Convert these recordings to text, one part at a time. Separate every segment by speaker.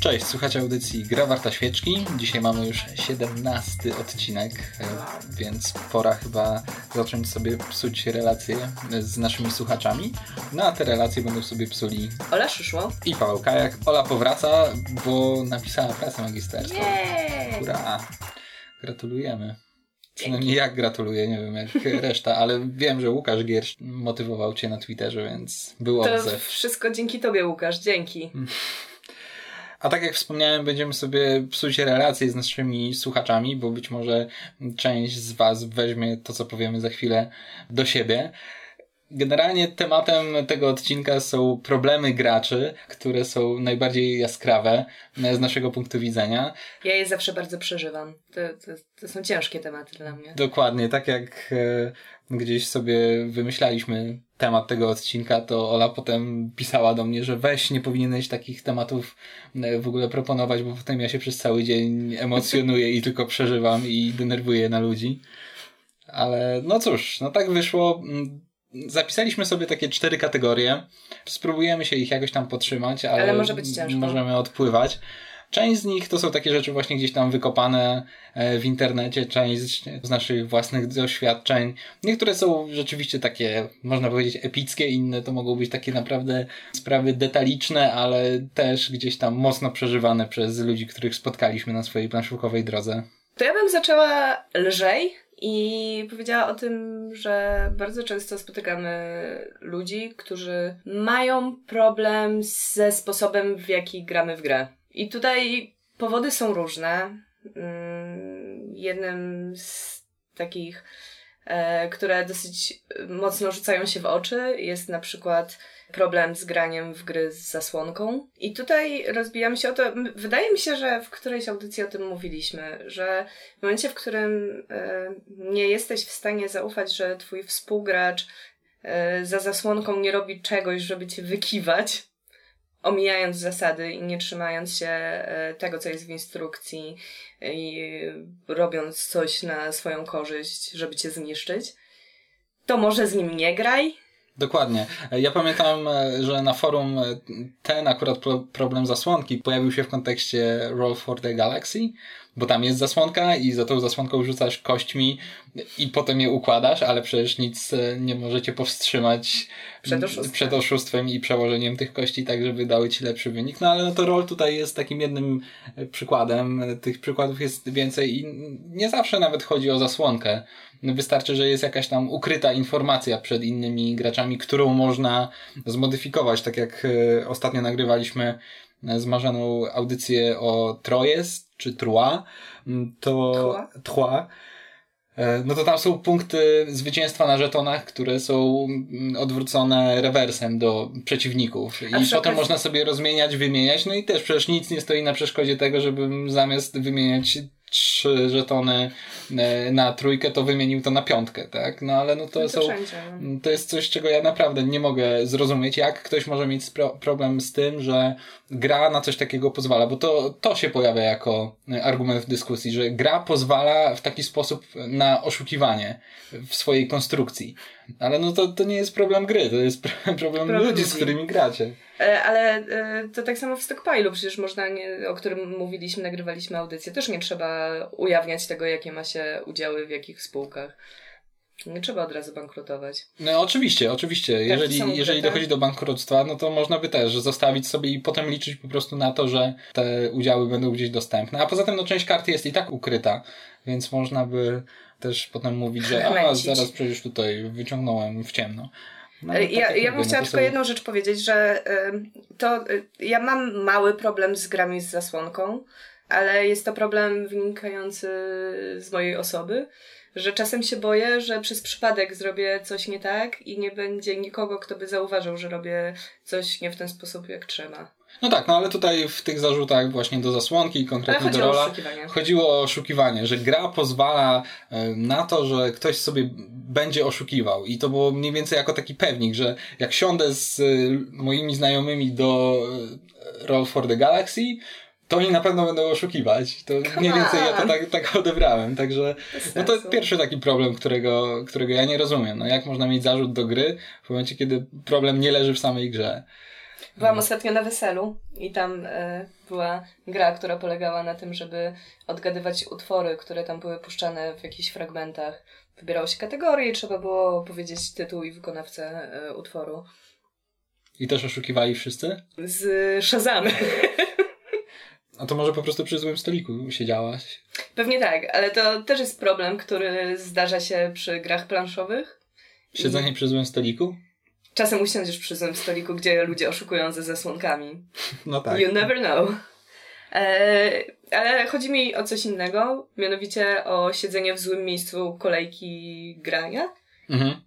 Speaker 1: Cześć, słuchacie audycji Gra Warta Świeczki. Dzisiaj mamy już 17 odcinek, e, więc pora chyba zacząć sobie psuć relacje z naszymi słuchaczami. No a te relacje będą sobie psuli
Speaker 2: Ola Szyszło.
Speaker 1: i Paweł Kajak. Ola powraca, bo napisała pracę magisterską. Hurra! Gratulujemy. Przynajmniej jak gratuluję, nie wiem jak reszta, ale wiem, że Łukasz Giersz motywował cię na Twitterze, więc był
Speaker 2: To
Speaker 1: odzew.
Speaker 2: wszystko dzięki tobie, Łukasz, dzięki.
Speaker 1: A tak jak wspomniałem, będziemy sobie psuć relacje z naszymi słuchaczami, bo być może część z Was weźmie to, co powiemy za chwilę do siebie. Generalnie tematem tego odcinka są problemy graczy, które są najbardziej jaskrawe e, z naszego punktu widzenia.
Speaker 2: Ja je zawsze bardzo przeżywam. To, to, to są ciężkie tematy dla mnie.
Speaker 1: Dokładnie, tak jak e, gdzieś sobie wymyślaliśmy temat tego odcinka, to Ola potem pisała do mnie, że weź, nie powinieneś takich tematów e, w ogóle proponować, bo potem ja się przez cały dzień emocjonuję i tylko przeżywam i denerwuję na ludzi. Ale no cóż, no tak wyszło. Zapisaliśmy sobie takie cztery kategorie. Spróbujemy się ich jakoś tam podtrzymać, ale,
Speaker 2: Ale może być ciężko.
Speaker 1: możemy odpływać. Część z nich to są takie rzeczy właśnie gdzieś tam wykopane e, w internecie, część z naszych własnych doświadczeń. Niektóre są rzeczywiście takie, można powiedzieć, epickie, inne to mogą być takie naprawdę sprawy detaliczne, ale też gdzieś tam mocno przeżywane przez ludzi, których spotkaliśmy na swojej planszówkowej drodze.
Speaker 2: To ja bym zaczęła lżej i powiedziała o tym, że bardzo często spotykamy ludzi, którzy mają problem ze sposobem, w jaki gramy w grę. I tutaj powody są różne. Mm, Jednym z takich, e, które dosyć mocno rzucają się w oczy, jest na przykład problem z graniem w gry z zasłonką. I tutaj rozbijamy się o to. Wydaje mi się, że w którejś audycji o tym mówiliśmy, że w momencie, w którym e, nie jesteś w stanie zaufać, że twój współgracz e, za zasłonką nie robi czegoś, żeby cię wykiwać, omijając zasady i nie trzymając się e, tego, co jest w instrukcji i robiąc coś na swoją korzyść, żeby cię zniszczyć, to może z nim nie graj.
Speaker 1: Dokładnie. Ja pamiętam, e, że na forum e, ten akurat pro- problem zasłonki pojawił się w kontekście Roll for the Galaxy, bo tam jest zasłonka i za tą zasłonką rzucasz kośćmi i potem je układasz, ale przecież nic e, nie możecie powstrzymać
Speaker 2: Przed oszustwem.
Speaker 1: przed oszustwem i przełożeniem tych kości tak, żeby dały ci lepszy wynik. No ale no to Roll tutaj jest takim jednym e, przykładem. Tych przykładów jest więcej i nie zawsze nawet chodzi o zasłonkę. No Wystarczy, że jest jakaś tam ukryta informacja przed innymi graczami, którą można zmodyfikować. Tak jak e, ostatnio nagrywaliśmy e, z Marzeną audycję o Trojes, czy Trois, m, to
Speaker 2: Trois?
Speaker 1: E, No to tam są punkty zwycięstwa na żetonach, które są mm, odwrócone rewersem do przeciwników. I potem
Speaker 2: okazji-
Speaker 1: można sobie rozmieniać, wymieniać. No i też przecież nic nie stoi na przeszkodzie tego, żebym zamiast wymieniać trzy żetony e, na trójkę, to wymienił to na piątkę, tak? No ale no to
Speaker 2: To
Speaker 1: są.
Speaker 2: wszędzie.
Speaker 1: To jest coś, czego ja naprawdę nie mogę zrozumieć, jak ktoś może mieć problem z tym, że gra na coś takiego pozwala, bo to, to się pojawia jako e, argument w dyskusji, że gra pozwala w taki sposób na oszukiwanie w swojej konstrukcji. Ale no to, to nie jest problem gry, to jest problem,
Speaker 2: Problem
Speaker 1: ludzi, z którymi gracie.
Speaker 2: E, Ale e, to tak samo w Stockpilu, przecież można, nie, o którym mówiliśmy, nagrywaliśmy audycję, też nie trzeba ujawniać tego, jakie ma się udziały w jakich spółkach. Nie trzeba od razu bankrutować.
Speaker 1: No oczywiście, oczywiście.
Speaker 2: są
Speaker 1: Jeżeli, jeżeli dochodzi do bankructwa, no to można by też zostawić sobie i potem liczyć po prostu na to, że te udziały będą gdzieś dostępne. A poza tym no część karty jest i tak ukryta, więc można by też potem mówić, że a zaraz przecież tutaj wyciągnąłem w ciemno. No, ale
Speaker 2: E,
Speaker 1: tak
Speaker 2: Ja,
Speaker 1: jak
Speaker 2: ja bym
Speaker 1: no
Speaker 2: chciała tylko jedną rzecz powiedzieć, że to y, ja mam mały problem z grami z zasłonką, ale jest to problem wynikający z mojej osoby, że czasem się boję, że przez przypadek zrobię coś nie tak i nie będzie nikogo, kto by zauważył, że robię coś nie w ten sposób, jak trzeba.
Speaker 1: No tak, no ale tutaj w tych zarzutach właśnie do zasłonki i konkretnie do rola chodziło o oszukiwanie, że gra pozwala e, na to, że ktoś sobie będzie oszukiwał i to było mniej więcej jako taki pewnik, że jak siądę z e, moimi znajomymi do e, Roll for the Galaxy, to oni na pewno będą oszukiwać. To
Speaker 2: Come
Speaker 1: mniej więcej ja to tak, tak odebrałem, także no to pierwszy taki problem, którego, którego ja nie rozumiem. No jak można mieć zarzut do gry w momencie, kiedy problem nie leży w samej grze.
Speaker 2: Byłam ostatnio na weselu i tam e, była gra, która polegała na tym, żeby odgadywać utwory, które tam były puszczane w jakichś fragmentach. Wybierało się kategorię i trzeba było powiedzieć tytuł i wykonawcę e, utworu.
Speaker 1: I też oszukiwali wszyscy?
Speaker 2: Z Shazamy.
Speaker 1: A to może po prostu przy złym stoliku siedziałaś?
Speaker 2: Pewnie tak, ale to też jest problem, który zdarza się przy grach planszowych.
Speaker 1: Siedzenie I... przy złym stoliku?
Speaker 2: Czasem usiądziesz przy złym stoliku, gdzie ludzie oszukują ze zasłonkami.
Speaker 1: No tak.
Speaker 2: You never know. E, ale chodzi mi o coś innego, mianowicie o siedzenie w złym miejscu kolejki grania. Mhm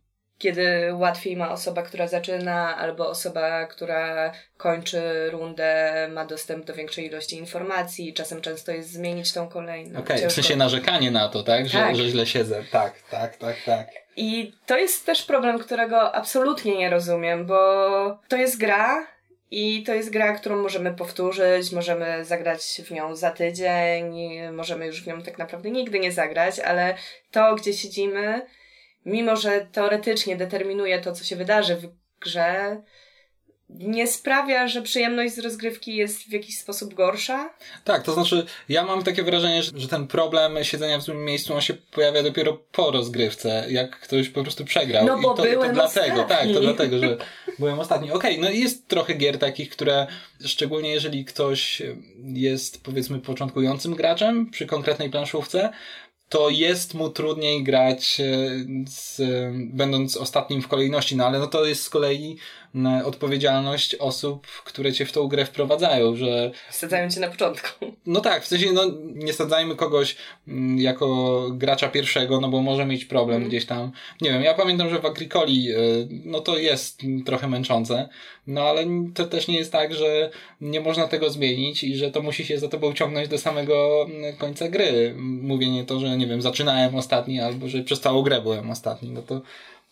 Speaker 2: kiedy łatwiej ma osoba, która zaczyna, albo osoba, która kończy rundę, ma dostęp do większej ilości informacji. Czasem często jest zmienić tą kolejną.
Speaker 1: Okej, okay, w sensie narzekanie na to, tak? Że, tak? że źle siedzę. Tak, tak, tak, tak.
Speaker 2: I to jest też problem, którego absolutnie nie rozumiem, bo to jest gra, i to jest gra, którą możemy powtórzyć, możemy zagrać w nią za tydzień, możemy już w nią tak naprawdę nigdy nie zagrać, ale to, gdzie siedzimy, mimo że teoretycznie determinuje to, co się wydarzy w grze, nie sprawia, że przyjemność z rozgrywki jest w jakiś sposób gorsza?
Speaker 1: Tak, to znaczy ja mam takie wrażenie, że ten problem siedzenia w złym miejscu on się pojawia dopiero po rozgrywce, jak ktoś po prostu przegrał.
Speaker 2: No bo
Speaker 1: I to,
Speaker 2: byłem
Speaker 1: to dlatego, ostatni. tak, to dlatego, że byłem ostatni. Okej, okay, no jest trochę gier takich, które szczególnie jeżeli ktoś jest powiedzmy początkującym graczem przy konkretnej planszówce, to jest mu trudniej grać e, z, będąc ostatnim w kolejności, no ale no to jest z kolei odpowiedzialność osób, które cię w tą grę wprowadzają, że...
Speaker 2: Wsadzają cię na początku.
Speaker 1: No tak, w sensie no nie sadzajmy kogoś jako gracza pierwszego, no bo może mieć problem mm. gdzieś tam. Nie wiem, ja pamiętam, że w Agricoli e, no to jest trochę męczące, no ale to też nie jest tak, że nie można tego zmienić i że to musi się za tobą ciągnąć do samego końca gry. Mówienie to, że nie wiem, zaczynałem ostatni albo że przez całą grę byłem ostatni, no to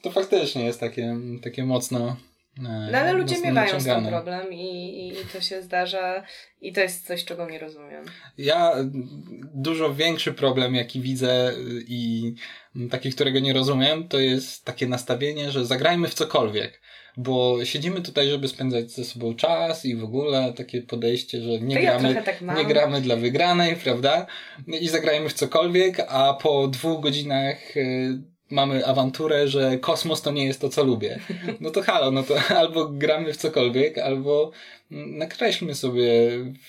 Speaker 1: to faktycznie jest takie, takie mocno
Speaker 2: no ale ludzie miewają z tym problem i, i, to się zdarza i to jest coś, czego nie rozumiem.
Speaker 1: Ja dużo większy problem, jaki widzę i taki, którego nie rozumiem, to jest takie nastawienie, że zagrajmy w cokolwiek. Bo siedzimy tutaj, żeby spędzać ze sobą czas i w ogóle takie podejście, że nie, gramy,
Speaker 2: ja tak
Speaker 1: nie gramy dla wygranej, prawda? I zagrajmy w cokolwiek, a po dwóch godzinach y, mamy awanturę, że kosmos to nie jest to, co lubię. No to halo, no to albo gramy w cokolwiek, albo nakreślmy sobie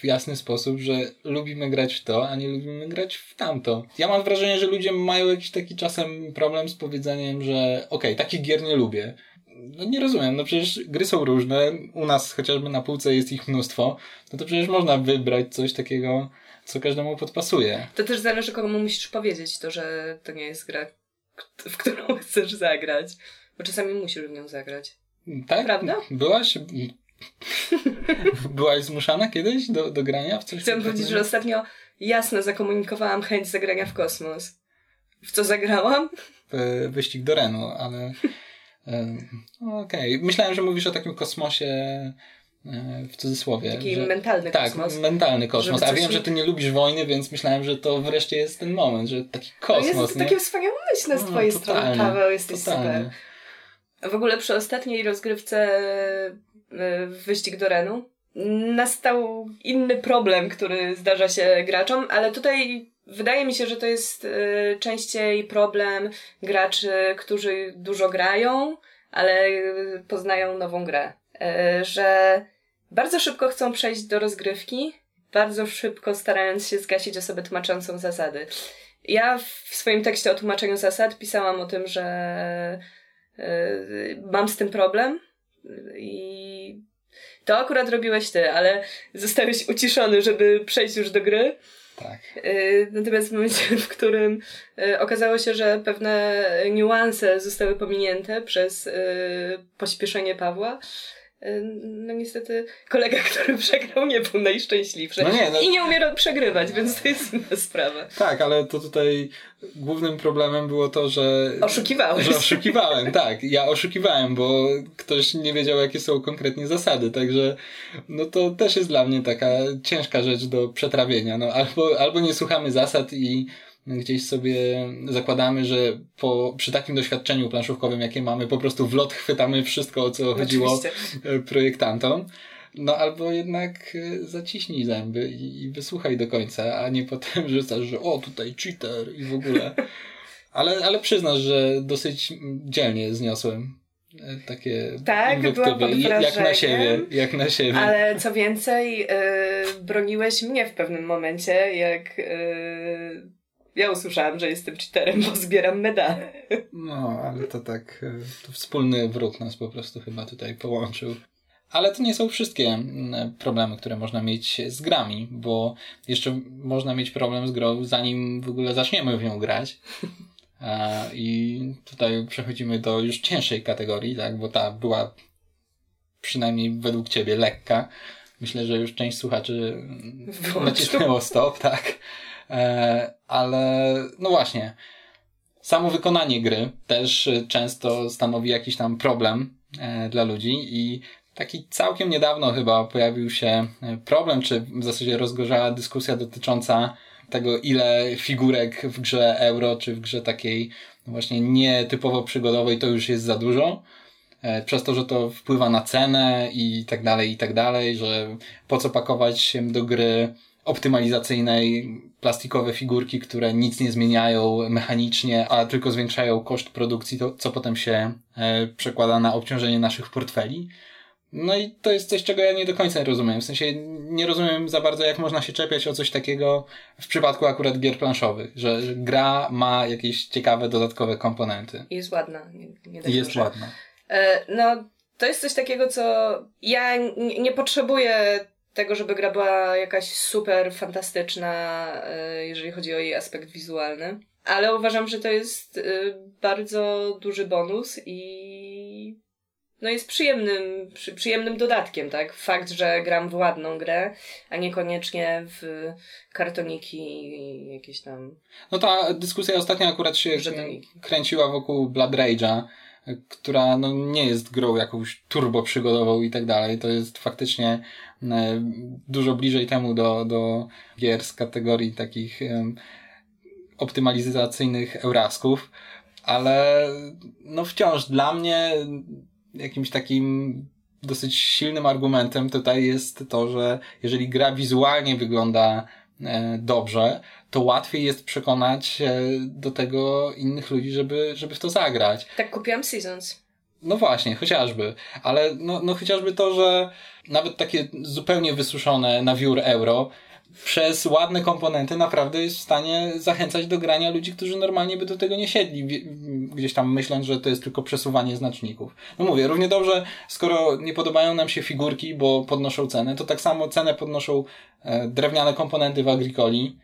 Speaker 1: w jasny sposób, że lubimy grać w to, a nie lubimy grać w tamto. Ja mam wrażenie, że ludzie mają jakiś taki czasem problem z powiedzeniem, że okej, okay, takich gier nie lubię. No nie rozumiem, no przecież gry są różne, u nas chociażby na półce jest ich mnóstwo, no to przecież można wybrać coś takiego, co każdemu podpasuje.
Speaker 2: To też zależy, komu musisz powiedzieć to, że to nie jest gra, w którą chcesz zagrać. Bo czasami musisz w nią zagrać.
Speaker 1: Tak?
Speaker 2: Prawda?
Speaker 1: Byłaś... Byłaś zmuszana kiedyś do, do grania w coś?
Speaker 2: Chciałam powiedzieć, że ostatnio jasno zakomunikowałam chęć zagrania w kosmos. W co zagrałam?
Speaker 1: Wyścig do Renu, ale... Okej. Okay. Myślałem, że mówisz o takim kosmosie E, w cudzysłowie.
Speaker 2: Taki że, mentalny
Speaker 1: tak,
Speaker 2: kosmos.
Speaker 1: Tak, mentalny kosmos. A wiem, że ty nie lubisz wojny, więc myślałem, że to wreszcie jest ten moment, że taki kosmos.
Speaker 2: To jest
Speaker 1: nie?
Speaker 2: takie wspaniałomyślne z no, twojej totalnie, strony, Paweł, jesteś totalnie. super. W ogóle przy ostatniej rozgrywce e, Wyścig do Renu nastał inny problem, który zdarza się graczom, ale tutaj wydaje mi się, że to jest e, częściej problem graczy, którzy dużo grają, ale poznają nową grę. Że bardzo szybko chcą przejść do rozgrywki, bardzo szybko starając się zgasić osobę tłumaczącą zasady. Ja w swoim tekście o tłumaczeniu zasad pisałam o tym, że yy, mam z tym problem i to akurat robiłeś ty, ale zostałeś uciszony, żeby przejść już do gry.
Speaker 1: Tak.
Speaker 2: Yy, natomiast w momencie, w którym yy, okazało się, że pewne niuanse zostały pominięte przez pośpieszenie Pawła, no niestety kolega, który przegrał nie był najszczęśliwszy. No nie, no... I nie umie przegrywać, więc to jest inna sprawa.
Speaker 1: Tak, ale to tutaj głównym problemem było to, że...
Speaker 2: Oszukiwałeś.
Speaker 1: Że oszukiwałem, tak. Ja oszukiwałem, bo ktoś nie wiedział, jakie są konkretnie zasady, także no to też jest dla mnie taka ciężka rzecz do przetrawienia. No albo, albo nie słuchamy zasad i gdzieś sobie zakładamy, że po, przy takim doświadczeniu planszówkowym, jakie mamy, po prostu w lot chwytamy wszystko, o co chodziło Oczywiście. projektantom. No albo jednak y, zaciśnij zęby i, i wysłuchaj do końca, a nie potem rzucasz, że o tutaj cheater i w ogóle. Ale, ale przyznasz, że dosyć dzielnie zniosłem e, takie
Speaker 2: tak, inwektywy.
Speaker 1: Jak na siebie, jak na siebie.
Speaker 2: Ale co więcej, yy, broniłeś mnie w pewnym momencie, jak yy, ja usłyszałam, że jestem cheaterem, bo zbieram medale.
Speaker 1: No, ale to tak, to wspólny wróg nas po prostu chyba tutaj połączył. Ale to nie są wszystkie mm, problemy, które można mieć z grami, bo jeszcze można mieć problem z grą, zanim w ogóle zaczniemy w nią grać. I tutaj przechodzimy do już cięższej kategorii, tak, bo ta była przynajmniej według ciebie lekka. Myślę, że już część słuchaczy nacisnęło stop, tak. E, ale no właśnie, samo wykonanie gry też często stanowi jakiś tam problem e, dla ludzi i taki całkiem niedawno chyba pojawił się problem, czy w zasadzie rozgorzała dyskusja dotycząca tego, ile figurek w grze euro, czy w grze takiej właśnie nietypowo przygodowej, to już jest za dużo. E, przez to, że to wpływa na cenę i tak dalej, i tak dalej, że po co pakować się do gry optymalizacyjnej plastikowe figurki, które nic nie zmieniają mechanicznie, a tylko zwiększają koszt produkcji, to co potem się e, przekłada na obciążenie naszych portfeli. No i to jest coś, czego ja nie do końca rozumiem. W sensie nie rozumiem za bardzo, jak można się czepiać o coś takiego w przypadku akurat gier planszowych, że, że gra ma jakieś ciekawe dodatkowe komponenty.
Speaker 2: Jest ładna. Nie,
Speaker 1: nie tak jest ładna.
Speaker 2: E, no, to jest coś takiego, co ja nie, nie potrzebuję tego, żeby gra była jakaś super fantastyczna, e, jeżeli chodzi o jej aspekt wizualny. Ale uważam, że to jest e, bardzo duży bonus i no jest przyjemnym, przy, przyjemnym dodatkiem, tak? Fakt, że gram w ładną grę, a niekoniecznie w kartoniki i jakieś tam.
Speaker 1: No ta dyskusja ostatnio akurat się kręciła wokół Blood Rage'a, która no, nie jest grą jakąś turbo przygodową i tak dalej. To jest faktycznie e, dużo bliżej temu do, do gier z kategorii takich optymalizacyjnych eurasków, ale no wciąż dla mnie jakimś takim dosyć silnym argumentem tutaj jest to, że jeżeli gra wizualnie wygląda e, dobrze, to łatwiej jest przekonać do tego innych ludzi, żeby, żeby w to zagrać.
Speaker 2: Tak kupiłam Seasons.
Speaker 1: No właśnie, chociażby. Ale no, no chociażby to, że nawet takie zupełnie wysuszone na wiór euro przez ładne komponenty naprawdę jest w stanie zachęcać do grania ludzi, którzy normalnie by do tego nie siedli, gdzieś tam myśląc, że to jest tylko przesuwanie znaczników. No mówię, równie dobrze, skoro nie podobają nam się figurki, bo podnoszą cenę, to tak samo cenę podnoszą e, drewniane komponenty w Agricoli,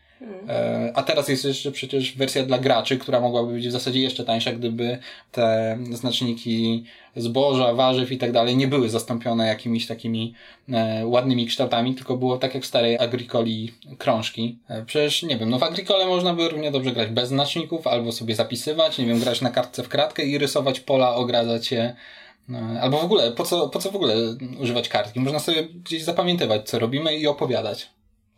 Speaker 1: a teraz jest jeszcze przecież wersja dla graczy, która mogłaby być w zasadzie jeszcze tańsza, gdyby te znaczniki zboża, warzyw i tak dalej nie były zastąpione jakimiś takimi e, ładnymi kształtami, tylko było tak jak w starej Agricoli krążki. E, przecież nie wiem, no w Agricole można by równie dobrze grać bez znaczników, albo sobie zapisywać, nie wiem, grać na kartce w kratkę i rysować pola, ogradzać je. Albo w ogóle, po co, po co w ogóle używać kartki? Można sobie gdzieś zapamiętywać, co robimy i opowiadać.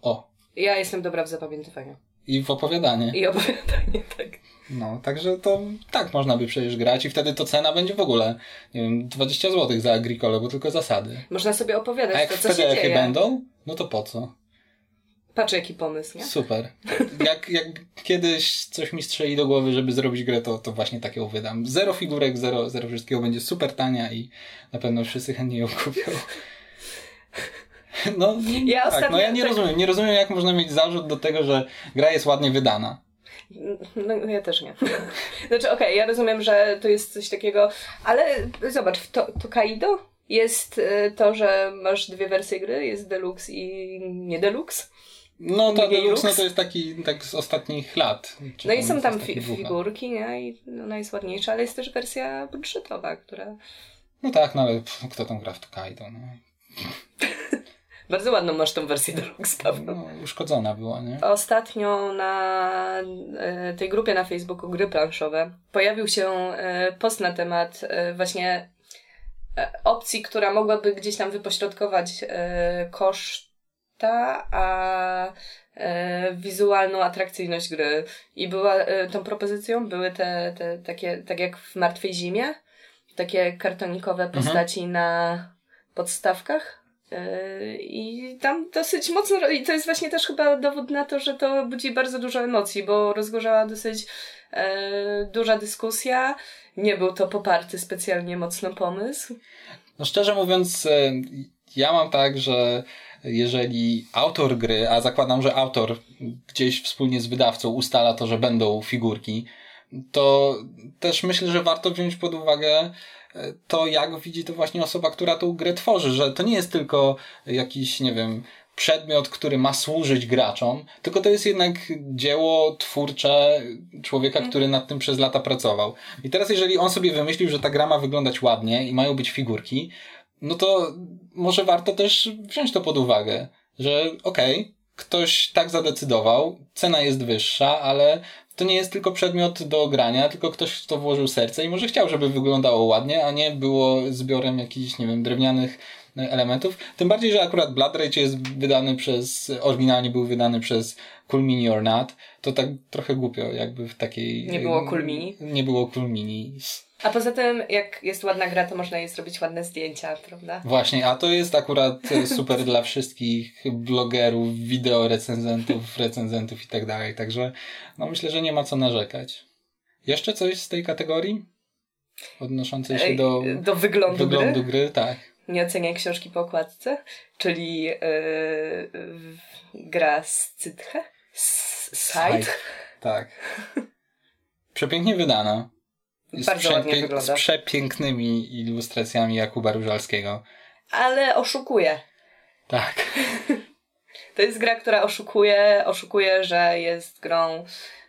Speaker 1: O,
Speaker 2: ja jestem dobra w zapamiętywaniu.
Speaker 1: I w opowiadanie.
Speaker 2: I opowiadanie, tak.
Speaker 1: No, także to tak można by przecież grać i wtedy to cena będzie w ogóle, nie wiem, 20 zł za Agricole, bo tylko zasady.
Speaker 2: Można sobie opowiadać
Speaker 1: A jak
Speaker 2: to,
Speaker 1: co
Speaker 2: się dzieje.
Speaker 1: będą, no to po co?
Speaker 2: Patrz jaki pomysł, nie?
Speaker 1: Super. Jak, jak kiedyś coś mi strzeli do głowy, żeby zrobić grę, to, to właśnie taką wydam. Zero figurek, zero, zero wszystkiego będzie super tania i na pewno wszyscy chętnie ją kupią. No, ja, tak, ostatnio, no ja nie tak... rozumiem. Nie rozumiem, jak można mieć zarzut do tego, że gra jest ładnie wydana.
Speaker 2: No, ja też nie. Znaczy, okej, okay, ja rozumiem, że to jest coś takiego, ale zobacz, w to, to Kaido jest y, to, że masz dwie wersje gry, jest deluxe i nie deluxe.
Speaker 1: No ta deluxe no to jest taki tak z ostatnich lat.
Speaker 2: No i są tam fi figurki, nie? I ona jest ładniejsza, ale jest też wersja budżetowa, która...
Speaker 1: No tak, no ale pff, kto tam gra w to Kaido, no.
Speaker 2: Bardzo ładną masz tą wersję Deluxe, Paweł.
Speaker 1: No, uszkodzona była, nie?
Speaker 2: Ostatnio na e, tej grupie na Facebooku Gry Planszowe pojawił się e, post na temat e, właśnie opcji, która mogłaby gdzieś tam wypośrodkować koszta, a wizualną atrakcyjność gry. I była tą propozycją były te, te takie, tak jak w Martwej Zimie, takie kartonikowe postaci mhm. na podstawkach I tam dosyć mocno, i to jest właśnie też chyba dowód na to, że to budzi bardzo dużo emocji, bo rozgorzała dosyć e, duża dyskusja. Nie był to poparty specjalnie mocno pomysł.
Speaker 1: No szczerze mówiąc, e, ja mam tak, że jeżeli autor gry, a zakładam, że autor gdzieś wspólnie z wydawcą ustala to, że będą figurki, to też myślę, że warto wziąć pod uwagę to, jak widzi to właśnie osoba, która tą grę tworzy, że to nie jest tylko jakiś, nie wiem, przedmiot, który ma służyć graczom, tylko to jest jednak dzieło twórcze człowieka, mhm. który nad tym przez lata pracował. I teraz, jeżeli on sobie wymyślił, że ta gra ma wyglądać ładnie i mają być figurki, no to może warto też wziąć to pod uwagę, że okej, okay, ktoś tak zadecydował, cena jest wyższa, ale to nie jest tylko przedmiot do grania, tylko ktoś w to włożył serce i może chciał, żeby wyglądało ładnie, a nie było zbiorem jakichś, nie wiem, drewnianych e, elementów. Tym bardziej, że akurat Blood Rage jest wydany przez, oryginalnie był wydany przez Cool Mini or Not, to tak trochę głupio, jakby w takiej...
Speaker 2: Nie było Cool Mini?
Speaker 1: Nie było Cool Mini.
Speaker 2: A poza tym, jak jest ładna gra, to można jej zrobić ładne zdjęcia, prawda?
Speaker 1: Właśnie, a to jest akurat super dla wszystkich blogerów, wideo recenzentów, recenzentów i tak dalej. Także no myślę, że nie ma co narzekać. Jeszcze coś z tej kategorii? Odnoszącej się do,
Speaker 2: do wyglądu,
Speaker 1: wyglądu gry? gry? Tak.
Speaker 2: Nie oceniaj książki po okładce, czyli yy, gra z Cytche? Side?
Speaker 1: Tak. Przepięknie wydana.
Speaker 2: Wygląda.
Speaker 1: Z przepięknymi ilustracjami Jakuba Różalskiego.
Speaker 2: Ale oszukuje.
Speaker 1: Tak.
Speaker 2: To jest gra, która oszukuje, oszukuje, że jest grą,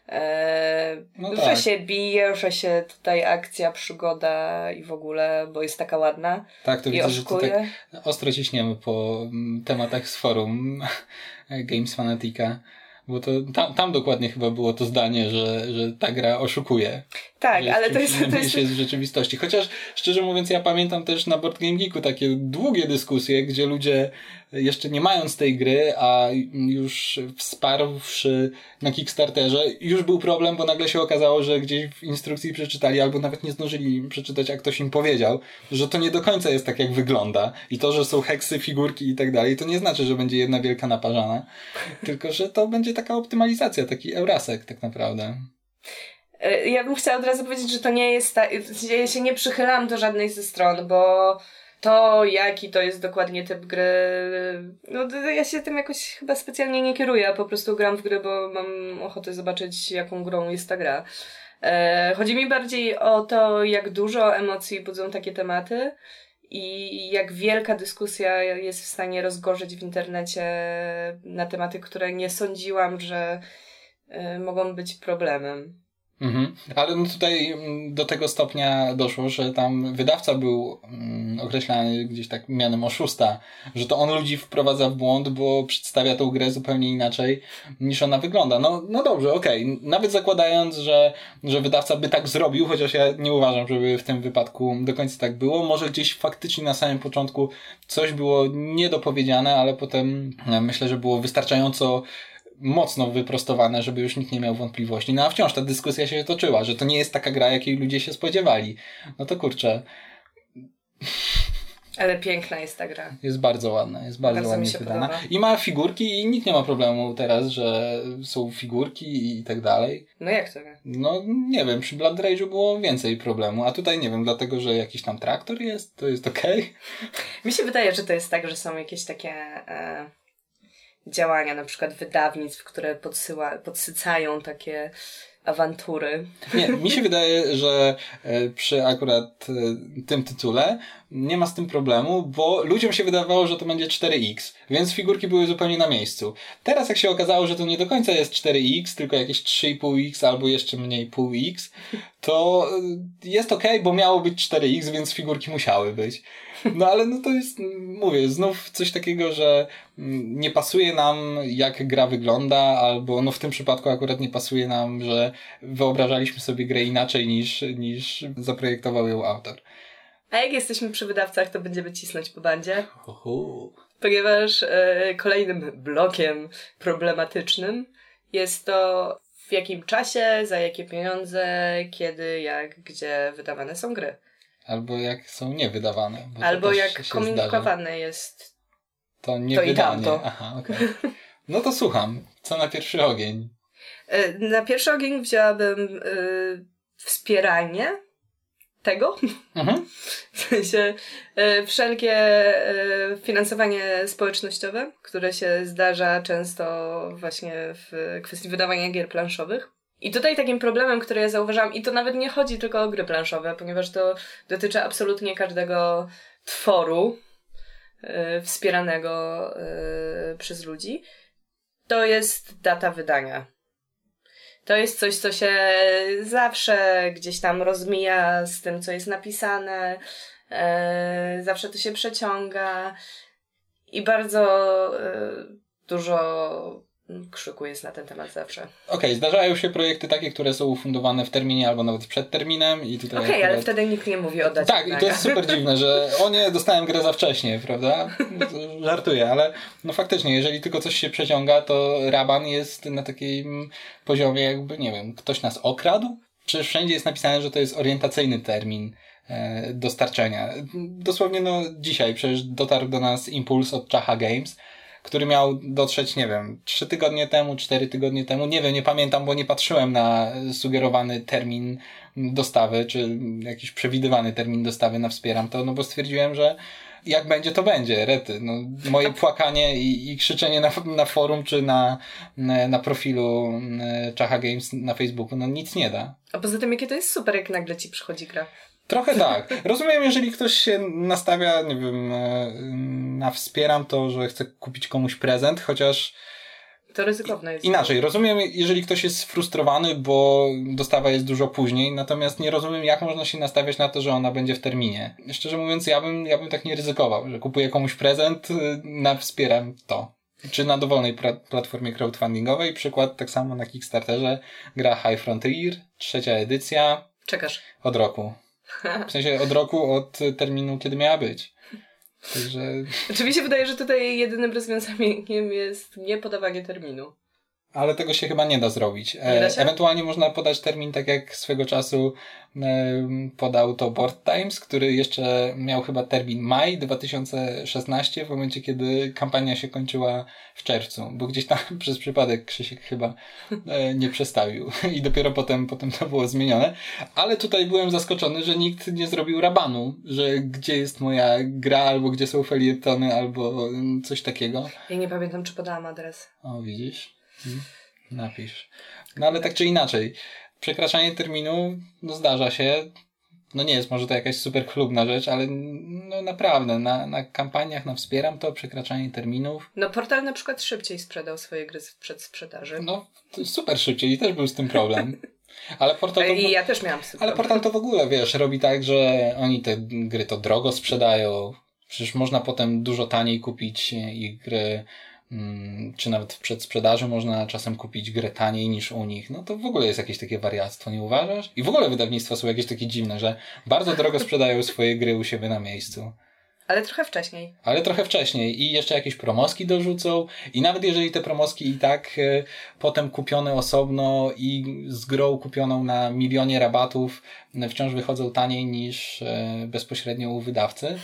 Speaker 2: e, no że tak. się bije, że się tutaj akcja, przygoda i w ogóle, bo jest taka ładna.
Speaker 1: Tak, to widzę, oszukuje. że tak ostro ciśniemy po mm, tematach z forum Games Fanatica. Bo to tam, tam dokładnie chyba było to zdanie, że, że ta gra oszukuje.
Speaker 2: Tak, ale to jest, to jest...
Speaker 1: jest w rzeczywistości. Chociaż szczerze mówiąc, ja pamiętam też na Board Game Geeku takie długie dyskusje, gdzie ludzie jeszcze nie mając tej gry, a już wsparłszy na Kickstarterze, już był problem, bo nagle się okazało, że gdzieś w instrukcji przeczytali, albo nawet nie zdążyli przeczytać, jak ktoś im powiedział, że to nie do końca jest tak, jak wygląda. I to, że są heksy, figurki i tak dalej, to nie znaczy, że będzie jedna wielka naparzana, tylko, że to będzie taka optymalizacja, taki eurasek tak naprawdę.
Speaker 2: E, ja bym chciała od razu powiedzieć, że to nie jest tak, ja się nie przychylam do żadnej ze stron, bo to, jaki to jest dokładnie typ gry, no ja się tym jakoś chyba specjalnie nie kieruję, a po prostu gram w gry, bo mam ochotę zobaczyć, jaką grą jest ta gra. E, chodzi mi bardziej o to, jak dużo emocji budzą takie tematy i jak wielka dyskusja jest w stanie rozgorzyć w internecie na tematy, które nie sądziłam, że y, mogą być problemem.
Speaker 1: Mhm. Ale no tutaj mm, do tego stopnia doszło, że tam wydawca był mm, określany gdzieś tak mianem oszusta, że to on ludzi wprowadza w błąd, bo przedstawia tą grę zupełnie inaczej niż ona wygląda. No, no dobrze, okej. Okay. Nawet zakładając, że, że wydawca by tak zrobił, chociaż ja nie uważam, żeby w tym wypadku do końca tak było, może gdzieś faktycznie na samym początku coś było niedopowiedziane, ale potem myślę, że było wystarczająco mocno wyprostowane, żeby już nikt nie miał wątpliwości. No a wciąż ta dyskusja się toczyła, że to nie jest taka gra, jakiej ludzie się spodziewali. No to kurczę.
Speaker 2: Ale piękna jest ta gra.
Speaker 1: Jest bardzo ładna, jest bardzo, bardzo ładnie wydana. I ma figurki i nikt nie ma problemu teraz, że są figurki i tak dalej.
Speaker 2: No jak to?
Speaker 1: No nie wiem, przy Blood Rage'u było więcej problemu, a tutaj nie wiem, dlatego, że jakiś tam traktor jest, to jest okej. Okay.
Speaker 2: Mi się wydaje, że to jest tak, że są jakieś takie... E działania, na przykład wydawnictw, które podsyła, podsycają takie awantury.
Speaker 1: Nie, mi się wydaje, że e, przy akurat e, tym tytule nie ma z tym problemu, bo ludziom się wydawało, że to będzie 4X, więc figurki były zupełnie na miejscu. Teraz jak się okazało, że to nie do końca jest 4X, tylko jakieś 3,5X albo jeszcze mniej 0,5X, to e, jest ok, bo miało być 4X, więc figurki musiały być. No ale no to jest, mówię, znów coś takiego, że nie pasuje nam jak gra wygląda, albo no w tym przypadku akurat nie pasuje nam, że wyobrażaliśmy sobie grę inaczej niż, niż zaprojektował ją autor.
Speaker 2: A jak jesteśmy przy wydawcach, to będziemy cisnąć po bandzie. Uhu. Ponieważ e, kolejnym blokiem problematycznym jest to w jakim czasie, za jakie pieniądze, kiedy, jak, gdzie wydawane są gry.
Speaker 1: Albo jak są niewydawane.
Speaker 2: Albo jak komunikowane jest
Speaker 1: To nie
Speaker 2: To i
Speaker 1: wydanie.
Speaker 2: tamto.
Speaker 1: Aha, okej. No to słucham. Co na pierwszy ogień?
Speaker 2: E, Na pierwszy ogień wzięłabym y, wspieranie tego.
Speaker 1: Mhm.
Speaker 2: W sensie e, wszelkie e, finansowanie społecznościowe, które się zdarza często właśnie w kwestii wydawania gier planszowych. I tutaj takim problemem, który ja zauważam, i to nawet nie chodzi tylko o gry planszowe, ponieważ to dotyczy absolutnie każdego tworu e, wspieranego e, przez ludzi, to jest data wydania. To jest coś, co się zawsze gdzieś tam rozmija z tym, co jest napisane. E, zawsze to się przeciąga. I bardzo e, dużo krzyku jest na ten temat zawsze.
Speaker 1: Okej, zdarzają się projekty takie, które są ufundowane w terminie albo nawet przed terminem i tutaj
Speaker 2: Okej, ale
Speaker 1: akurat-
Speaker 2: wtedy nikt nie mówi o dacie
Speaker 1: Tak, i to jest super dziwne, że o nie, dostałem grę za wcześnie, prawda? Żartuję, ale no faktycznie, jeżeli tylko coś się przeciąga, to raban jest na takim poziomie jakby, nie wiem, ktoś nas okradł? Przecież wszędzie jest napisane, że to jest orientacyjny termin e, dostarczenia. Dosłownie no dzisiaj przecież dotarł do nas impuls od Chaha Games, który miał dotrzeć, nie wiem, trzy tygodnie temu, cztery tygodnie temu, nie wiem, nie pamiętam, bo nie patrzyłem na sugerowany termin dostawy, czy jakiś przewidywany termin dostawy na Wspieram to, no bo stwierdziłem, że jak będzie, to będzie, rety. No, moje płakanie i, i krzyczenie na, na forum, czy na, na profilu e, Chaha Games na Facebooku, no nic nie da.
Speaker 2: A poza tym, jakie to jest super, jak nagle ci przychodzi gra.
Speaker 1: Trochę tak. Rozumiem, jeżeli ktoś się nastawia, nie wiem, e, na wspieram to, że chce kupić komuś prezent, chociaż
Speaker 2: To ryzykowne jest.
Speaker 1: inaczej. Rozumiem, jeżeli ktoś jest sfrustrowany, bo dostawa jest dużo później, natomiast nie rozumiem, jak można się nastawiać na to, że ona będzie w terminie. Szczerze mówiąc, ja bym, ja bym tak nie ryzykował, że kupuję komuś prezent, y, na wspieram to. Czy na dowolnej platformie crowdfundingowej. Przykład tak samo na Kickstarterze. Gra High Frontier, trzecia edycja,
Speaker 2: Czekasz.
Speaker 1: od roku. W sensie od roku, od terminu, kiedy miała być. Także
Speaker 2: Czy mi się wydaje, że tutaj jedynym rozwiązaniem jest nie podawanie terminu.
Speaker 1: Ale tego się chyba nie da zrobić. E,
Speaker 2: Nie da się?
Speaker 1: Ewentualnie można podać termin, tak jak swego czasu e, podał to Board Times, który jeszcze miał chyba termin maj 2016, w momencie kiedy kampania się kończyła w czerwcu, bo gdzieś tam przez przypadek Krzysiek chyba e, nie przestawił i dopiero potem, potem to było zmienione. Ale tutaj byłem zaskoczony, że nikt nie zrobił rabanu, że gdzie jest moja gra, albo gdzie są felietony, albo coś takiego.
Speaker 2: Ja nie pamiętam, czy podałam adres.
Speaker 1: O, widzisz? Hmm. Napisz. No ale tak czy inaczej, przekraczanie terminu, no zdarza się. No nie jest może to jakaś super chlubna rzecz, ale no naprawdę, na, na kampaniach, na wspieram to, przekraczanie terminów.
Speaker 2: No, portal na przykład szybciej sprzedał swoje gry z przedsprzedaży.
Speaker 1: No super szybciej i też był z tym problem. Ale portal to,
Speaker 2: I ja też miałam tym
Speaker 1: ale portal to w ogóle, wiesz, robi tak, że oni te gry to drogo sprzedają. Przecież można potem dużo taniej kupić ich gry, czy nawet w przedsprzedaży można czasem kupić grę taniej niż u nich. No to w ogóle jest jakieś takie wariactwo, nie uważasz? I w ogóle wydawnictwa są jakieś takie dziwne, że bardzo drogo sprzedają swoje gry u siebie na miejscu.
Speaker 2: Ale trochę wcześniej.
Speaker 1: Ale trochę wcześniej i jeszcze jakieś promoski dorzucą i nawet jeżeli te promoski i tak e, potem kupione osobno i z grą kupioną na milionie rabatów e, wciąż wychodzą taniej niż e, bezpośrednio u wydawcy,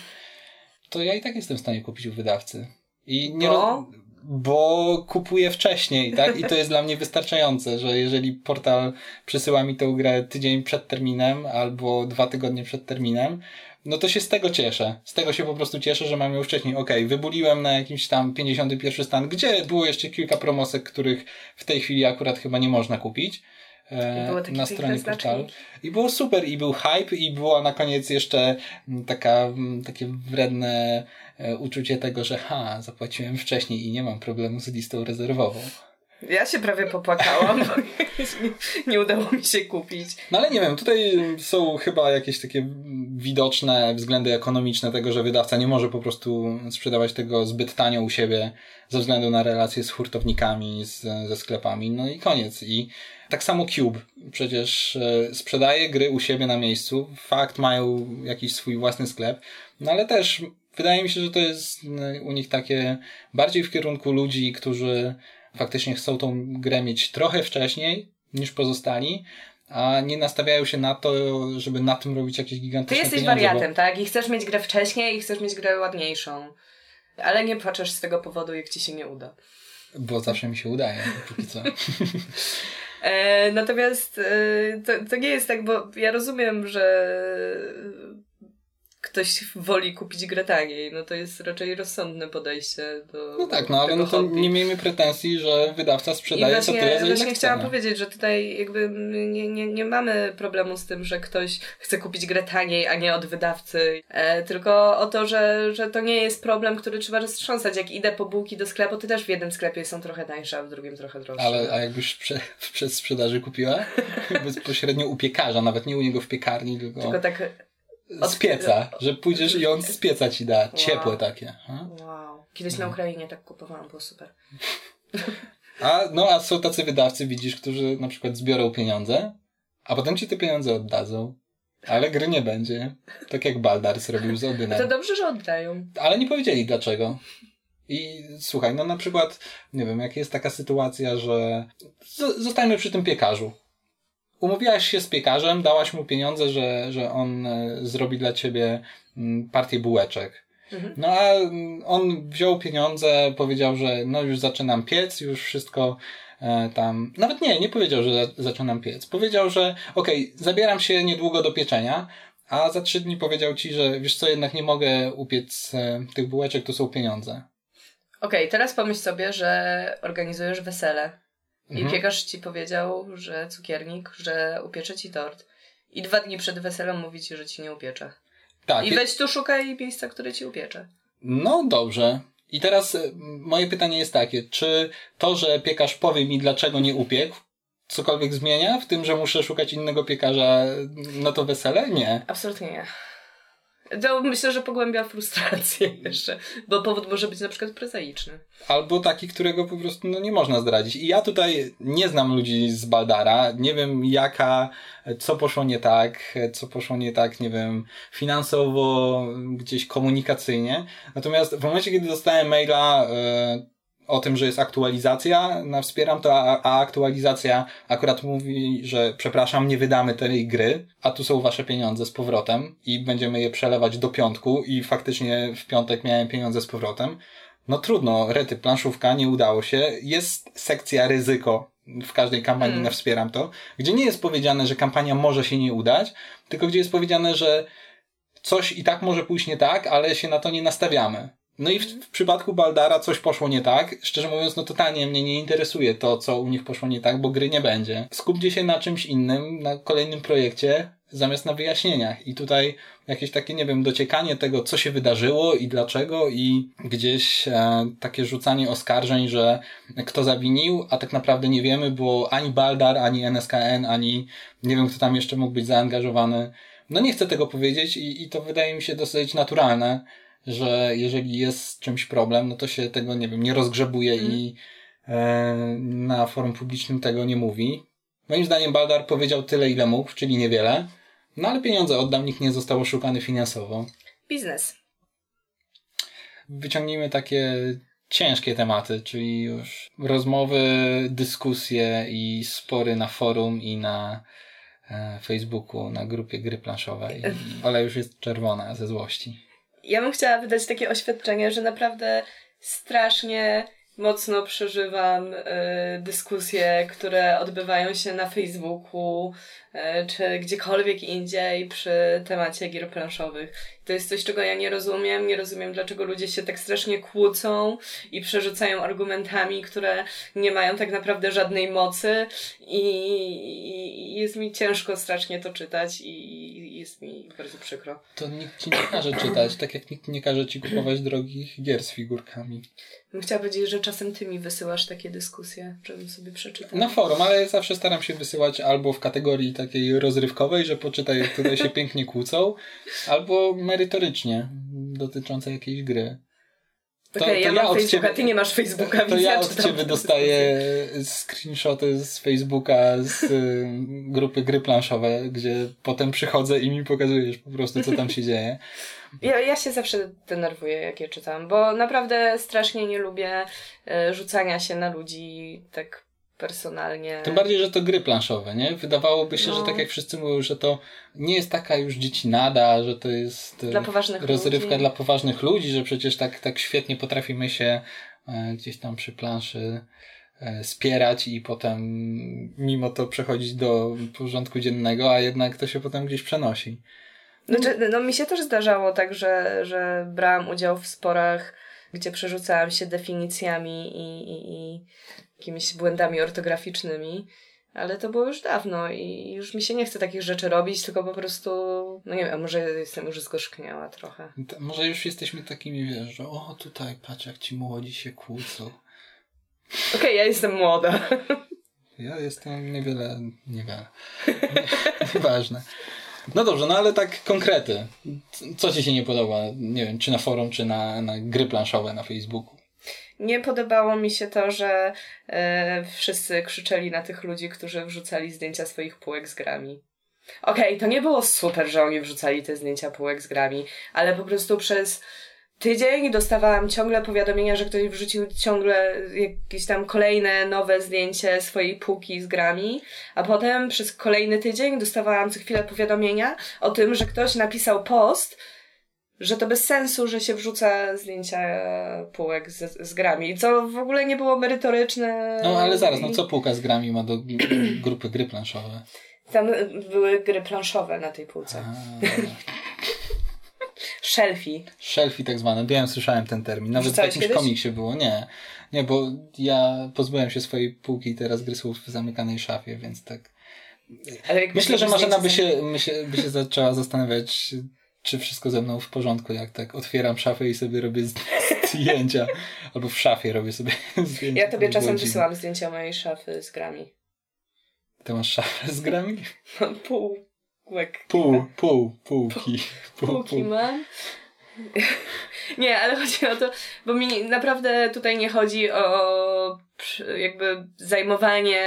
Speaker 1: to ja i tak jestem w stanie kupić u wydawcy. I nie
Speaker 2: Bo?
Speaker 1: roz- bo kupuję wcześniej, tak? I to jest dla mnie wystarczające, że jeżeli portal przysyła mi tę grę tydzień przed terminem albo dwa tygodnie przed terminem, no to się z tego cieszę. Z tego się po prostu cieszę, że mam ją wcześniej. Okej, wybuliłem na jakimś tam 51 stan, gdzie było jeszcze kilka promosek, których w tej chwili akurat chyba nie można kupić. E, na stronie portalu. I było super, i był hype, i było na koniec jeszcze mm, taka, mm, takie wredne e, uczucie tego, że ha, zapłaciłem wcześniej i nie mam problemu z listą rezerwową.
Speaker 2: Ja się prawie popłakałam, bo nie, nie udało mi się kupić.
Speaker 1: No ale nie wiem, tutaj są chyba jakieś takie widoczne względy ekonomiczne tego, że wydawca nie może po prostu sprzedawać tego zbyt tanio u siebie ze względu na relacje z hurtownikami, z, ze sklepami, no i koniec. I tak samo Cube przecież e, sprzedaje gry u siebie na miejscu. Fakt, mają jakiś swój własny sklep, no ale też wydaje mi się, że to jest e, u nich takie bardziej w kierunku ludzi, którzy faktycznie chcą tą grę mieć trochę wcześniej niż pozostali, a nie nastawiają się na to, żeby na tym robić jakieś
Speaker 2: Ty
Speaker 1: gigantyczne
Speaker 2: jesteś
Speaker 1: pieniądze.
Speaker 2: wariatem, tak? I chcesz mieć grę wcześniej i chcesz mieć grę ładniejszą. Ale nie płaczesz z tego powodu, jak ci się nie uda.
Speaker 1: Bo zawsze mi się udaje, póki co.
Speaker 2: E, natomiast e, to, to nie jest tak, bo ja rozumiem, że ktoś woli kupić grę taniej. No to jest raczej rozsądne podejście do.
Speaker 1: No tak, no ale no to nie miejmy pretensji, że wydawca sprzedaje
Speaker 2: właśnie,
Speaker 1: to tyle, za ile
Speaker 2: właśnie chciałam
Speaker 1: no.
Speaker 2: powiedzieć, że tutaj jakby nie, nie, nie mamy problemu z tym, że ktoś chce kupić grę taniej, a nie od wydawcy. E, tylko o to, że, że to nie jest problem, który trzeba roztrząsać. Jak idę po bułki do sklepu, to też w jednym sklepie są trochę tańsze, a w drugim trochę droższe.
Speaker 1: Ale a jakbyś prze, w przedsprzedaży kupiła? Bezpośrednio u piekarza, nawet nie u niego w piekarni, tylko,
Speaker 2: Tylko tak,
Speaker 1: z pieca, że pójdziesz i on z pieca ci da. Ciepłe takie. A?
Speaker 2: wow. Kiedyś na Ukrainie tak kupowałam, było super.
Speaker 1: A, no a są tacy wydawcy, widzisz, którzy na przykład zbiorą pieniądze, a potem ci te pieniądze oddadzą. Ale gry nie będzie. Tak jak Baldar zrobił z Odynem.
Speaker 2: to dobrze, że oddają.
Speaker 1: Ale nie powiedzieli dlaczego. I słuchaj, no na przykład, nie wiem, jak jest taka sytuacja, że z- zostańmy przy tym piekarzu. Umówiłaś się z piekarzem, dałaś mu pieniądze, że, że on e, zrobi dla ciebie mm, partię bułeczek.
Speaker 2: Mhm.
Speaker 1: No a mm, on wziął pieniądze, powiedział, że no już zaczynam piec, już wszystko e, tam. Nawet nie, nie powiedział, że za, zaczynam piec. Powiedział, że okej, zabieram się niedługo do pieczenia, a za trzy dni powiedział ci, że wiesz co, jednak nie mogę upiec e, tych bułeczek, to są pieniądze.
Speaker 2: Okej, teraz pomyśl sobie, że organizujesz wesele i
Speaker 1: Mhm.
Speaker 2: piekarz ci powiedział, że cukiernik, że upiecze ci tort. I dwa dni przed weselem mówi ci, że ci nie upiecze.
Speaker 1: Tak.
Speaker 2: I weź tu szukaj miejsca, które ci upiecze.
Speaker 1: No dobrze. I teraz e, moje pytanie jest takie, czy to, że piekarz powie mi, dlaczego nie upiekł, cokolwiek zmienia w tym, że muszę szukać innego piekarza na to wesele? Nie.
Speaker 2: Absolutnie nie. To myślę, że pogłębia frustrację jeszcze, bo powód może być na przykład prozaiczny.
Speaker 1: Albo taki, którego po prostu no, nie można zdradzić. I ja tutaj nie znam ludzi z Baldara, nie wiem jaka, co poszło nie tak, co poszło nie tak, nie wiem, finansowo, gdzieś komunikacyjnie. Natomiast w momencie, kiedy dostałem maila e, o tym, że jest aktualizacja na Wspieram to, a, a aktualizacja akurat mówi, że przepraszam, nie wydamy tej gry, a tu są wasze pieniądze z powrotem i będziemy je przelewać do piątku i faktycznie w piątek miałem pieniądze z powrotem. No trudno, rety, planszówka, nie udało się. Jest sekcja ryzyko w każdej kampanii
Speaker 2: Mm.
Speaker 1: na Wspieram to, gdzie nie jest powiedziane, że kampania może się nie udać, tylko gdzie jest powiedziane, że coś i tak może pójść nie tak, ale się na to nie nastawiamy. No i w, w przypadku Baldara coś poszło nie tak. Szczerze mówiąc, no totalnie mnie nie interesuje to, co u nich poszło nie tak, bo gry nie będzie. Skupcie się na czymś innym, na kolejnym projekcie, zamiast na wyjaśnieniach. I tutaj jakieś takie, nie wiem, dociekanie tego, co się wydarzyło i dlaczego i gdzieś e, takie rzucanie oskarżeń, że kto zawinił, a tak naprawdę nie wiemy, bo ani Baldar, ani NSKN, ani nie wiem, kto tam jeszcze mógł być zaangażowany. No nie chcę tego powiedzieć i, i to wydaje mi się dosyć naturalne, że jeżeli jest z czymś problem, no to się tego, nie wiem, nie rozgrzebuje i e, na forum publicznym tego nie mówi. Moim zdaniem Baldar powiedział tyle, ile mógł, czyli niewiele. No ale pieniądze oddał, nikt nie został oszukany finansowo.
Speaker 2: Biznes.
Speaker 1: Wyciągnijmy takie ciężkie tematy, czyli już rozmowy, dyskusje i spory na forum i na e, Facebooku, na grupie gry planszowej. I Ola już jest czerwona ze złości.
Speaker 2: Ja bym chciała wydać takie oświadczenie, że naprawdę strasznie mocno przeżywam y, dyskusje, które odbywają się na Facebooku czy gdziekolwiek indziej przy temacie gier planszowych. To jest coś, czego ja nie rozumiem. Nie rozumiem, dlaczego ludzie się tak strasznie kłócą i przerzucają argumentami, które nie mają tak naprawdę żadnej mocy i, jest mi ciężko strasznie to czytać i jest mi bardzo przykro.
Speaker 1: To nikt ci nie każe czytać, tak jak nikt nie każe ci kupować drogich gier z figurkami.
Speaker 2: Bym chciała powiedzieć, że czasem ty mi wysyłasz takie dyskusje, żebym sobie przeczytała.
Speaker 1: Na forum, ale zawsze staram się wysyłać albo w kategorii takiej rozrywkowej, że poczytaj, tutaj się pięknie kłócą, albo merytorycznie, dotyczące jakiejś gry. To- to
Speaker 2: ja
Speaker 1: ja od
Speaker 2: Facebooka,
Speaker 1: ciebie-
Speaker 2: ty nie masz Facebooka,
Speaker 1: To
Speaker 2: więc
Speaker 1: ja od ciebie dostaję screenshoty z Facebooka, z y, grupy gry planszowe, gdzie potem przychodzę i mi pokazujesz po prostu, co tam się dzieje.
Speaker 2: Ja, ja się zawsze denerwuję, jak je czytam, bo naprawdę strasznie nie lubię e, rzucania się na ludzi tak personalnie.
Speaker 1: Tym bardziej, że to gry planszowe, nie? Wydawałoby się,
Speaker 2: No.
Speaker 1: że tak jak wszyscy mówią, że to nie jest taka już dziecinada, że to jest e,
Speaker 2: Dla
Speaker 1: rozrywka
Speaker 2: ludzi.
Speaker 1: dla poważnych ludzi, że przecież tak, tak świetnie potrafimy się e, gdzieś tam przy planszy e, spierać i potem mimo to przechodzić do porządku dziennego, a jednak to się potem gdzieś przenosi.
Speaker 2: Znaczy, no mi się też zdarzało tak, że, że brałam udział w sporach, gdzie przerzucałam się definicjami i, i, i jakimiś błędami ortograficznymi, ale to było już dawno i już mi się nie chce takich rzeczy robić, tylko po prostu, no nie wiem, może jestem już zgorzkniała trochę.
Speaker 1: To może już jesteśmy takimi, wiesz, że o tutaj patrz jak ci młodzi się kłócą.
Speaker 2: Okej, ja jestem młoda.
Speaker 1: Ja jestem niewiele, niewiele. Nie, nieważne. No dobrze, no ale tak konkrety. Co ci się nie podoba? Nie wiem, czy na forum, czy na, na gry planszowe na Facebooku.
Speaker 2: Nie podobało mi się to, że e, wszyscy krzyczeli na tych ludzi, którzy wrzucali zdjęcia swoich półek z grami. Okej, to nie było super, że oni wrzucali te zdjęcia półek z grami, ale po prostu przez tydzień dostawałam ciągle powiadomienia, że ktoś wrzucił ciągle jakieś tam kolejne nowe zdjęcie swojej półki z grami, a potem przez kolejny tydzień dostawałam co chwilę powiadomienia o tym, że ktoś napisał post, że to bez sensu, że się wrzuca zdjęcia półek z, z grami, co w ogóle nie było merytoryczne.
Speaker 1: No ale zaraz, no co półka z grami ma do grupy gry planszowe?
Speaker 2: Tam były gry planszowe na tej półce. Shelfie.
Speaker 1: Shelfie tak zwane, wiem, słyszałem ten termin. Nawet w jakimś
Speaker 2: kiedyś?
Speaker 1: komiksie było. Nie, nie, bo ja pozbyłem się swojej półki i teraz gry są w zamykanej szafie, więc tak.
Speaker 2: Ale
Speaker 1: Myślę, że Marzena by
Speaker 2: zdjęcie
Speaker 1: się, by się, by się zaczęła zastanawiać, czy wszystko ze mną w porządku, jak tak otwieram szafę i sobie robię zdjęcia. Albo w szafie robię sobie zdjęcia.
Speaker 2: Ja tobie czasem
Speaker 1: było dziwne.
Speaker 2: wysyłam zdjęcia mojej szafy z grami.
Speaker 1: Ty masz szafę z grami?
Speaker 2: Półek.
Speaker 1: Pół, pół, półki. Pół,
Speaker 2: Półki
Speaker 1: pół.
Speaker 2: mam. Nie, ale chodzi o to, bo mi naprawdę tutaj nie chodzi o jakby zajmowanie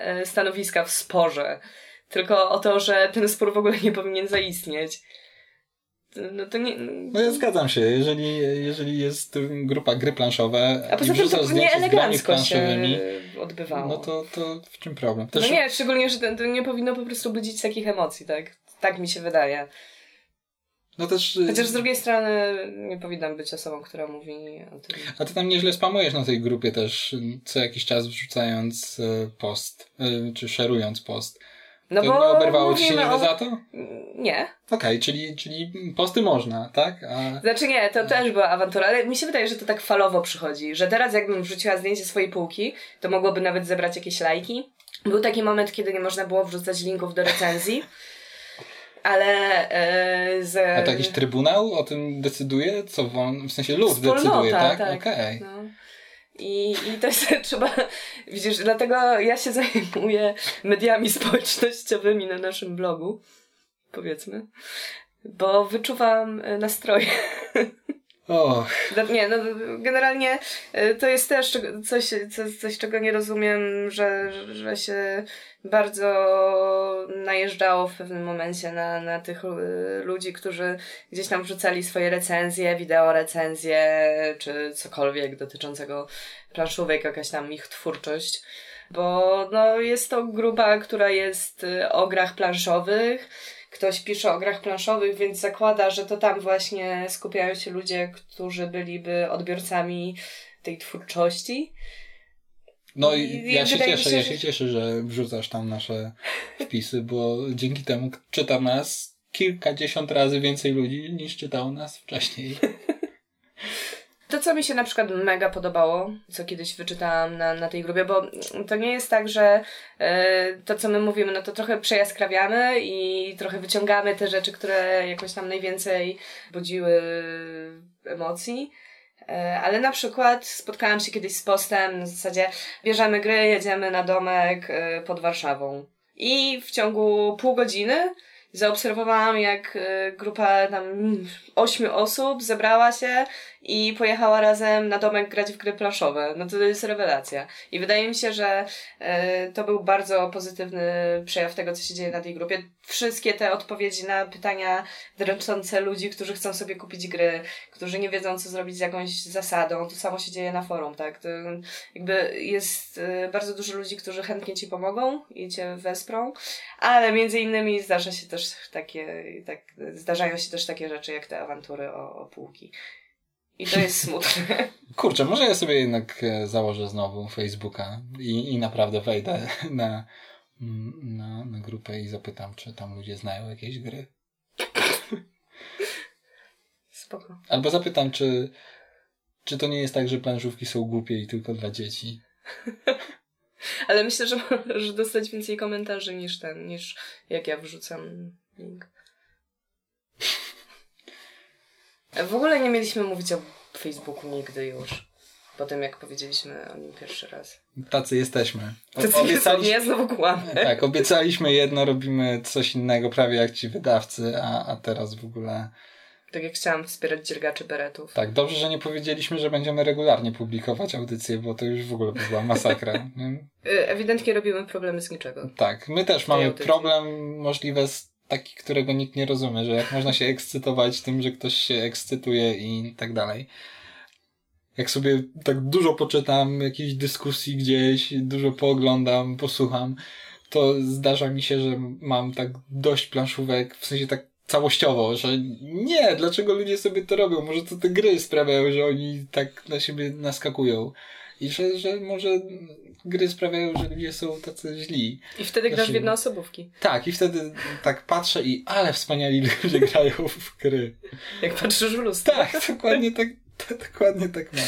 Speaker 2: e, stanowiska w sporze, tylko o to, że ten spór w ogóle nie powinien zaistnieć. No to nie...
Speaker 1: No ja zgadzam się, jeżeli, jeżeli jest grupa gry planszowe
Speaker 2: A poza tym to nieelegancko się odbywało.
Speaker 1: no to, to w czym problem?
Speaker 2: No
Speaker 1: Też,
Speaker 2: nie, szczególnie, że to, nie powinno po prostu budzić takich emocji, tak? Tak mi się wydaje.
Speaker 1: no też
Speaker 2: Chociaż z drugiej strony nie powinnam być osobą, która mówi o tym.
Speaker 1: A ty tam nieźle spamujesz na tej grupie też, co jakiś czas wrzucając y, post, y, czy szerując post.
Speaker 2: No
Speaker 1: to
Speaker 2: bo
Speaker 1: nie oberwało ci się
Speaker 2: o...
Speaker 1: za to?
Speaker 2: Nie.
Speaker 1: Okej, czyli, czyli posty można, tak? A...
Speaker 2: Znaczy nie, to też była awantura, ale mi się wydaje, że to tak falowo przychodzi, że teraz jakbym wrzuciła zdjęcie swojej półki, to mogłoby nawet zebrać jakieś lajki. Był taki moment, kiedy nie można było wrzucać linków do recenzji, ale e, z...
Speaker 1: A to jakiś trybunał o tym decyduje? Co won... W sensie lud
Speaker 2: Wspólnota,
Speaker 1: decyduje, tak?
Speaker 2: tak.
Speaker 1: Okej.
Speaker 2: No. I, I to jest trzeba, widzisz, dlatego ja się zajmuję mediami społecznościowymi na naszym blogu, powiedzmy, bo wyczuwam e, nastroje.
Speaker 1: Och,
Speaker 2: Nie, no generalnie e, to jest też coś, coś, coś czego nie rozumiem, że, że się bardzo najeżdżało w pewnym momencie na, na tych e, ludzi, którzy gdzieś tam wrzucali swoje recenzje, wideo recenzje, czy cokolwiek dotyczącego planszówek, jakaś tam ich twórczość. Bo no, jest to grupa, która jest e, o grach planszowych, ktoś pisze o grach planszowych, więc zakłada, że to tam właśnie skupiają się ludzie, którzy byliby odbiorcami tej twórczości.
Speaker 1: no
Speaker 2: I-
Speaker 1: ja się cieszę,
Speaker 2: się,
Speaker 1: ja się cieszę, że wrzucasz tam nasze wpisy, bo dzięki temu czyta nas kilkadziesiąt razy więcej ludzi niż czytało nas wcześniej.
Speaker 2: To, co mi się na przykład mega podobało, co kiedyś wyczytałam na, na tej grupie, bo to nie jest tak, że e, to, co my mówimy, no to trochę przejaskrawiamy i trochę wyciągamy te rzeczy, które jakoś tam najwięcej budziły emocji. E, Ale na przykład spotkałam się kiedyś z postem na zasadzie bierzemy gry, jedziemy na domek e, pod Warszawą. I w ciągu pół godziny zaobserwowałam, jak y, grupa tam ośmiu osób zebrała się i pojechała razem na domek grać w gry planszowe. No to jest rewelacja. I wydaje mi się, że y, to był bardzo pozytywny przejaw tego, co się dzieje na tej grupie. Wszystkie te odpowiedzi na pytania dręczące ludzi, którzy chcą sobie kupić gry, którzy nie wiedzą, co zrobić z jakąś zasadą. To samo się dzieje na forum, tak? To jakby jest y, bardzo dużo ludzi, którzy chętnie ci pomogą i cię wesprą, ale między innymi zdarza się też takie, tak, zdarzają się też takie rzeczy, jak te awantury o, o półki. I to jest smutne.
Speaker 1: Kurczę, może ja sobie jednak e, założę znowu Facebooka i, i naprawdę wejdę na, na, na grupę i zapytam, czy tam ludzie znają jakieś gry.
Speaker 2: Spoko.
Speaker 1: Albo zapytam, czy, czy to nie jest tak, że planszówki są głupie i tylko dla dzieci.
Speaker 2: Ale myślę, że możesz dostać więcej komentarzy niż ten, niż jak ja wrzucam link. W ogóle nie mieliśmy mówić o Facebooku nigdy już. Po tym, jak powiedzieliśmy o nim pierwszy raz.
Speaker 1: Tacy jesteśmy.
Speaker 2: O, Tacy obiecaliśmy, ja znowu kłamę.
Speaker 1: Tak, obiecaliśmy jedno, robimy coś innego, prawie jak ci wydawcy, a, a teraz w ogóle...
Speaker 2: Tak jak chciałam wspierać dziergaczy beretów.
Speaker 1: Tak, dobrze, że nie powiedzieliśmy, że będziemy regularnie publikować audycje, bo to już w ogóle by była masakra.
Speaker 2: Y, ewidentnie robimy problemy z niczego.
Speaker 1: Tak, my też mamy audycji. problem możliwe z taki, którego nikt nie rozumie, że jak można się ekscytować tym, że ktoś się ekscytuje i tak dalej. Jak sobie tak dużo poczytam jakiejś dyskusji gdzieś, dużo pooglądam, posłucham, to zdarza mi się, że mam tak dość planszówek, w sensie tak całościowo, że nie, dlaczego ludzie sobie to robią? Może to te gry sprawiają, że oni tak na siebie naskakują. I że, że może gry sprawiają, że ludzie są tacy źli.
Speaker 2: I wtedy grasz w jednoosobówki.
Speaker 1: Tak, i wtedy tak patrzę i ale wspaniali ludzie grają w gry.
Speaker 2: Jak patrzysz w lustro.
Speaker 1: Tak, dokładnie tak, dokładnie tak mam.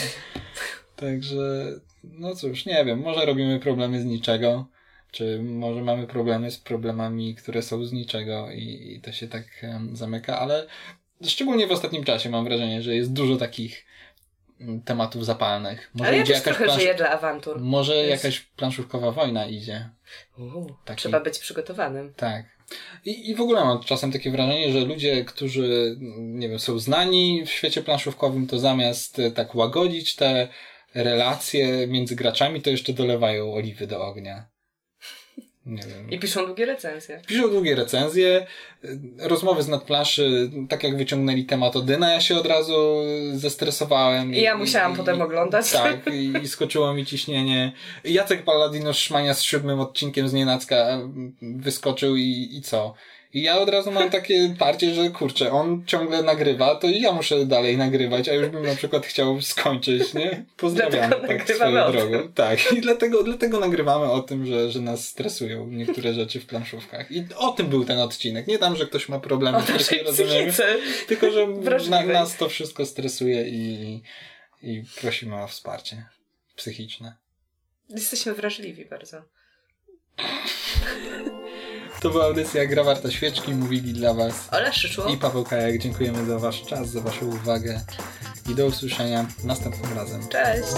Speaker 1: Także, no cóż, nie wiem, może robimy problemy z niczego, czy może mamy problemy z problemami, które są z niczego i, i to się tak um, zamyka, ale szczególnie w ostatnim czasie mam wrażenie, że jest dużo takich tematów zapalnych.
Speaker 2: Może Ale ja też trochę plansz... żyję dla awantur.
Speaker 1: Może Więc... jakaś planszówkowa wojna idzie.
Speaker 2: Taki... Trzeba być przygotowanym.
Speaker 1: Tak. I, I w ogóle mam czasem takie wrażenie, że ludzie, którzy, nie wiem, są znani w świecie planszówkowym, to zamiast e, tak łagodzić te relacje między graczami, to jeszcze dolewają oliwy do ognia.
Speaker 2: Nie wiem. I piszą długie recenzje.
Speaker 1: Piszą długie recenzje, rozmowy z nadplaszy, tak jak wyciągnęli temat Odyna, ja się od razu zestresowałem.
Speaker 2: I ja musiałam i, potem i, oglądać.
Speaker 1: Tak, i, i skoczyło mi ciśnienie. Jacek Paladino Szmania z siódmym odcinkiem z Nienacka wyskoczył i, i co? I ja od razu mam takie parcie, że kurczę, on ciągle nagrywa, to i ja muszę dalej nagrywać, a już bym na przykład chciał skończyć, nie? Pozdrawiam tak swoją drogą. Tak, i dlatego, dlatego nagrywamy o tym, że, że nas stresują niektóre rzeczy w planszówkach. I o tym był ten odcinek. Nie tam, że ktoś ma problemy,
Speaker 2: o się rozumiemy,
Speaker 1: tylko że na, nas to wszystko stresuje i, i prosimy o wsparcie psychiczne.
Speaker 2: Jesteśmy wrażliwi bardzo.
Speaker 1: To była audycja Gra Warta Świeczki, mówili dla Was
Speaker 2: Ola Szyczło
Speaker 1: i Paweł Kajak. Dziękujemy za Wasz czas, za Waszą uwagę i do usłyszenia następnym razem.
Speaker 2: Cześć!